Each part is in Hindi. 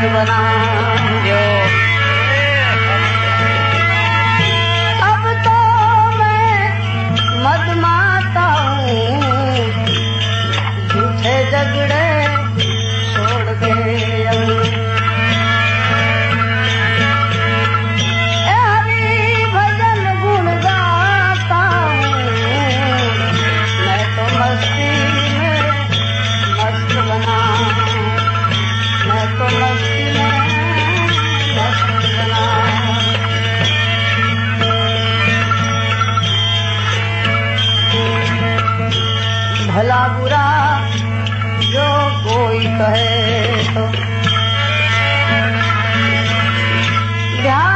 ಶಿವನಾಂಗ भला बुरा जो कोई कहे तो। ध्यान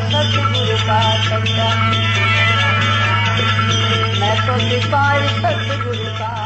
सतगुरु का संग मैं तो सिपाही सतगुरु का।